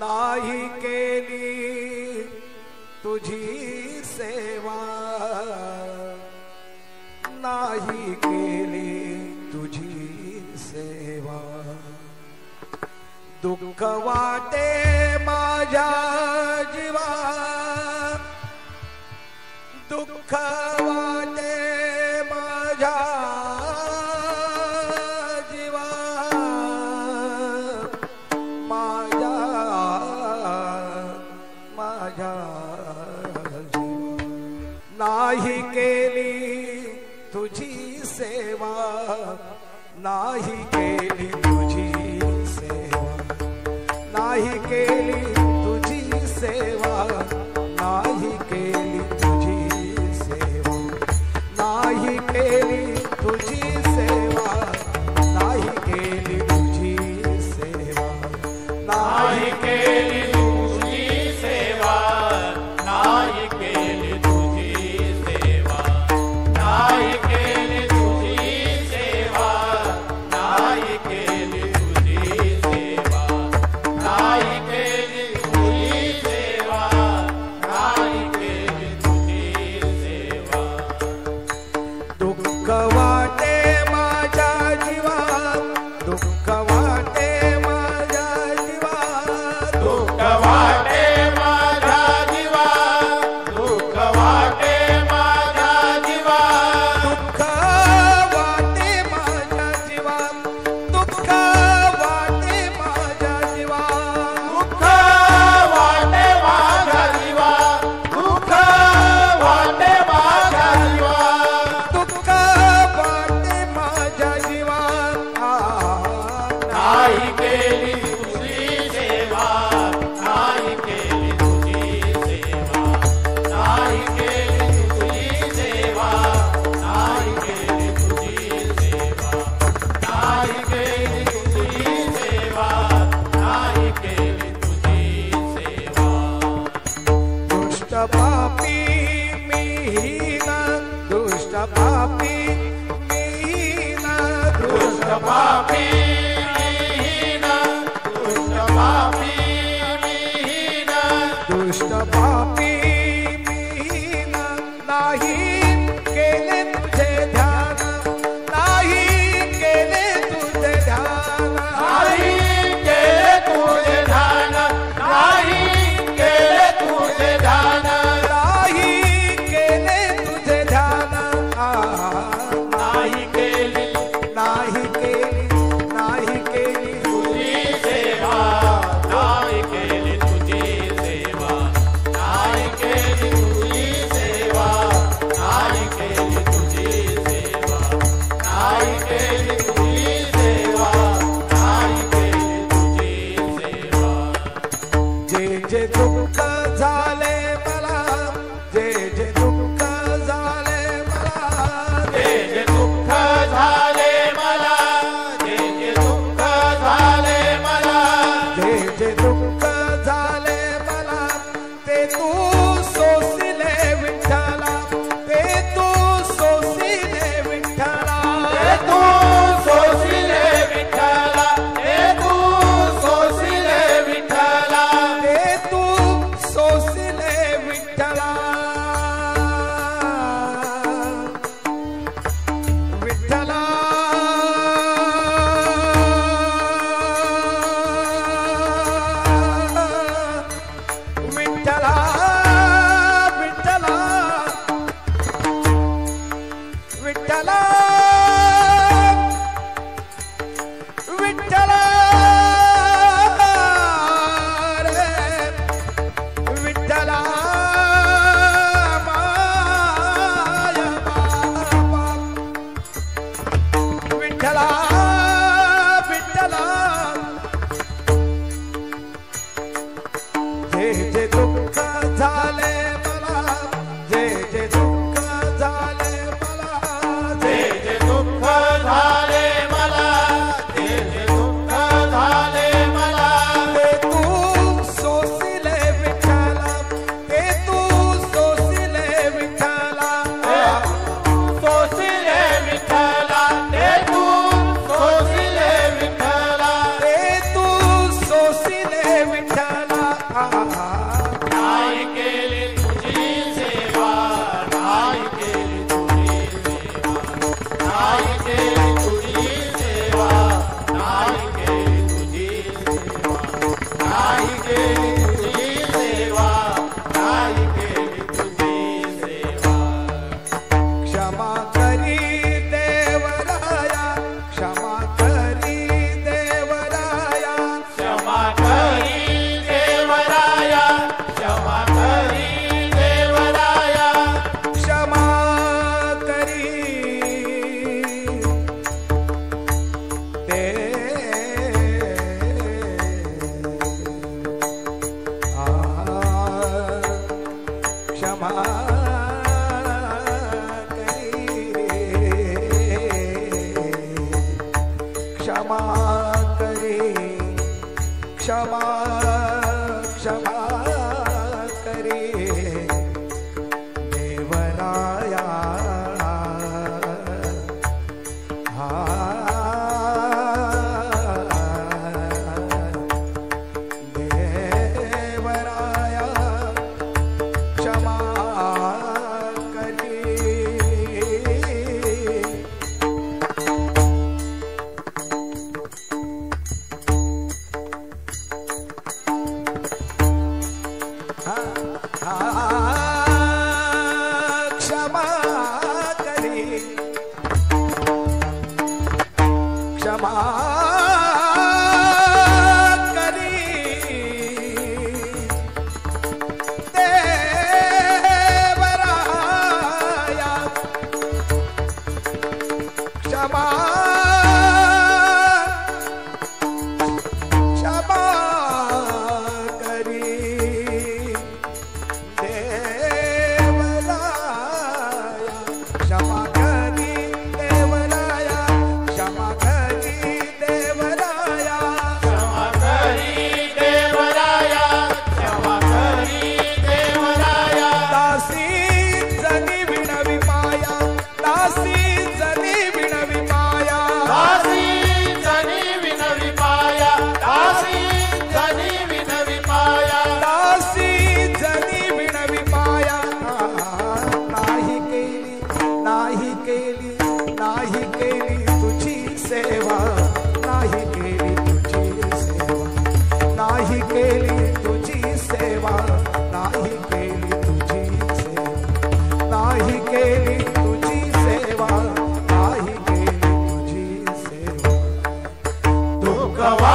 नाही केली तुझी सेवा। नाही केली तुझी सेवा। दुःख वाटे माझ्या जीवा। दुःख वा नाही केली तुझी सेवा, नाही केली तुझी सेवा, नाही केली तुझी सेवा, नाही केली तुझी सेवा, नाही केली तुझी सेवा, नाही केली the poppy. दुःख झाले मला. जे झाले मला. जे झाले मला. जे झाले मला. जे Gavá.